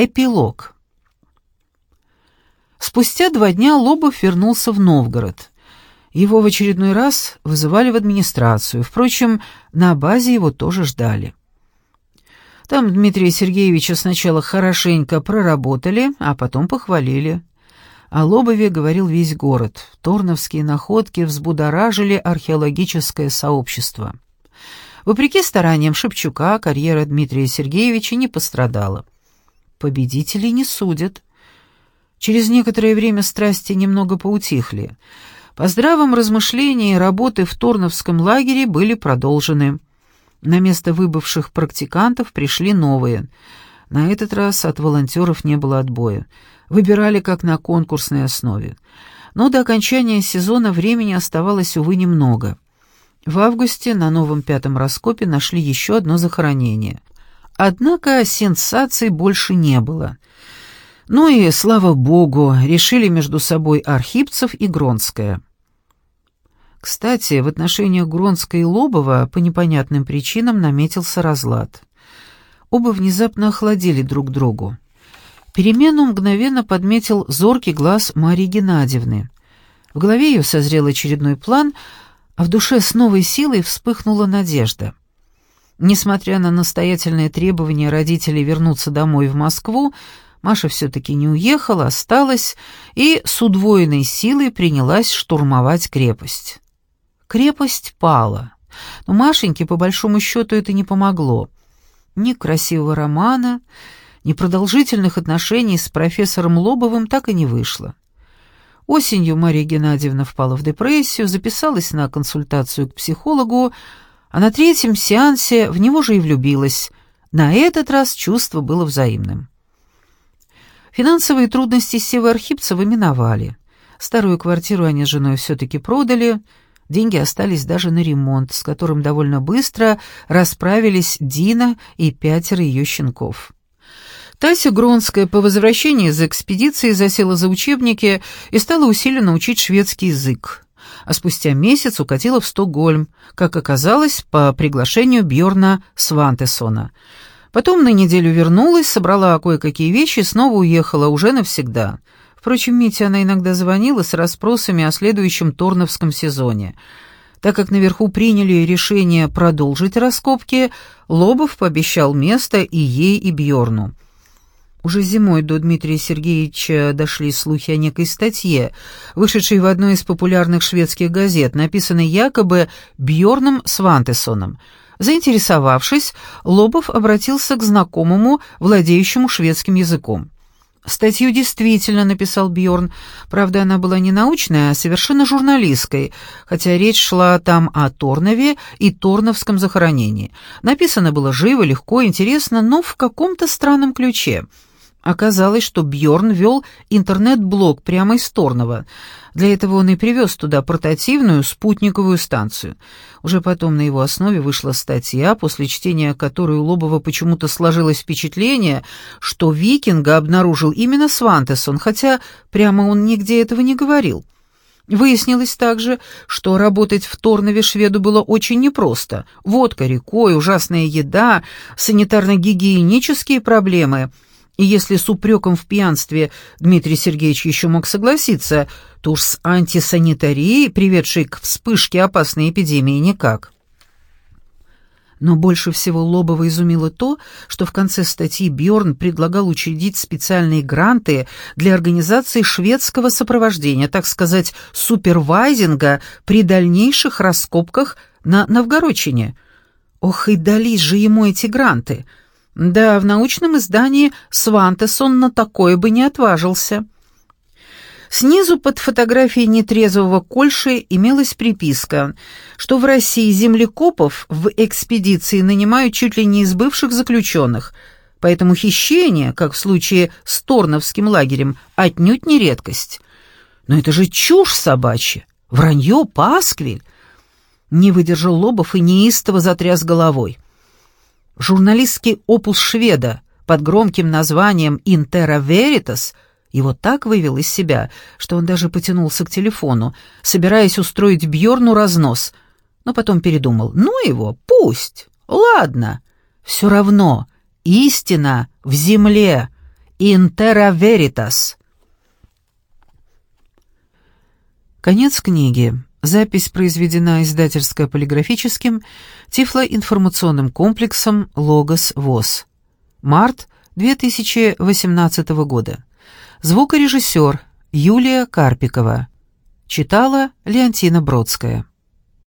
Эпилог. Спустя два дня Лобов вернулся в Новгород. Его в очередной раз вызывали в администрацию. Впрочем, на базе его тоже ждали. Там Дмитрия Сергеевича сначала хорошенько проработали, а потом похвалили. О Лобове говорил весь город. Торновские находки взбудоражили археологическое сообщество. Вопреки стараниям Шепчука, карьера Дмитрия Сергеевича не пострадала. Победителей не судят. Через некоторое время страсти немного поутихли. По здравом размышлении работы в Торновском лагере были продолжены. На место выбывших практикантов пришли новые. На этот раз от волонтеров не было отбоя выбирали как на конкурсной основе. Но до окончания сезона времени оставалось, увы, немного. В августе на новом пятом раскопе нашли еще одно захоронение. Однако сенсаций больше не было. Ну и, слава богу, решили между собой Архипцев и Гронская. Кстати, в отношениях Гронской и Лобова по непонятным причинам наметился разлад. Оба внезапно охладели друг другу. Перемену мгновенно подметил зоркий глаз Марии Геннадьевны. В голове ее созрел очередной план, а в душе с новой силой вспыхнула надежда. Несмотря на настоятельные требования родителей вернуться домой в Москву, Маша все-таки не уехала, осталась и с удвоенной силой принялась штурмовать крепость. Крепость пала, но Машеньке, по большому счету, это не помогло. Ни красивого романа, непродолжительных отношений с профессором Лобовым так и не вышло. Осенью Мария Геннадьевна впала в депрессию, записалась на консультацию к психологу, а на третьем сеансе в него же и влюбилась. На этот раз чувство было взаимным. Финансовые трудности Севы Архипцева миновали. Старую квартиру они с женой все-таки продали, деньги остались даже на ремонт, с которым довольно быстро расправились Дина и пятеро ее щенков. Тася Гронская по возвращении из экспедиции засела за учебники и стала усиленно учить шведский язык. А спустя месяц укатила в Стокгольм, как оказалось, по приглашению Бьорна Свантесона. Потом на неделю вернулась, собрала кое-какие вещи и снова уехала, уже навсегда. Впрочем, Мите она иногда звонила с расспросами о следующем Торновском сезоне. Так как наверху приняли решение продолжить раскопки, Лобов пообещал место и ей, и Бьорну. Уже зимой до Дмитрия Сергеевича дошли слухи о некой статье, вышедшей в одной из популярных шведских газет, написанной якобы Бьорном Свантесоном. Заинтересовавшись, Лобов обратился к знакомому, владеющему шведским языком. Статью действительно написал Бьорн. Правда, она была не научная, а совершенно журналистской, хотя речь шла там о Торнове и Торновском захоронении. Написано было живо, легко, интересно, но в каком-то странном ключе — Оказалось, что Бьорн вел интернет-блог прямо из Торнова. Для этого он и привез туда портативную спутниковую станцию. Уже потом на его основе вышла статья, после чтения которой у Лобова почему-то сложилось впечатление, что викинга обнаружил именно Свантесон, хотя прямо он нигде этого не говорил. Выяснилось также, что работать в Торнове шведу было очень непросто. Водка рекой, ужасная еда, санитарно-гигиенические проблемы — и если с упреком в пьянстве Дмитрий Сергеевич еще мог согласиться, то уж с антисанитарией, приведшей к вспышке опасной эпидемии, никак. Но больше всего Лобова изумило то, что в конце статьи Бьорн предлагал учредить специальные гранты для организации шведского сопровождения, так сказать, супервайзинга при дальнейших раскопках на Новгородчине. Ох, и дались же ему эти гранты — да, в научном издании Свантесон на такое бы не отважился. Снизу под фотографией нетрезвого Кольши имелась приписка, что в России землекопов в экспедиции нанимают чуть ли не из бывших заключенных, поэтому хищение, как в случае с Торновским лагерем, отнюдь не редкость. Но это же чушь собачья, вранье, пасквиль. Не выдержал Лобов и неистово затряс головой. Журналистский опус шведа под громким названием «Интера Веритас» его так вывел из себя, что он даже потянулся к телефону, собираясь устроить Бьорну разнос, но потом передумал. «Ну его, пусть, ладно, все равно, истина в земле, «Интера веритас». Конец книги. Запись произведена издательско-полиграфическим тифлоинформационным комплексом «Логос ВОЗ». Март 2018 года. Звукорежиссер Юлия Карпикова. Читала Леонтина Бродская.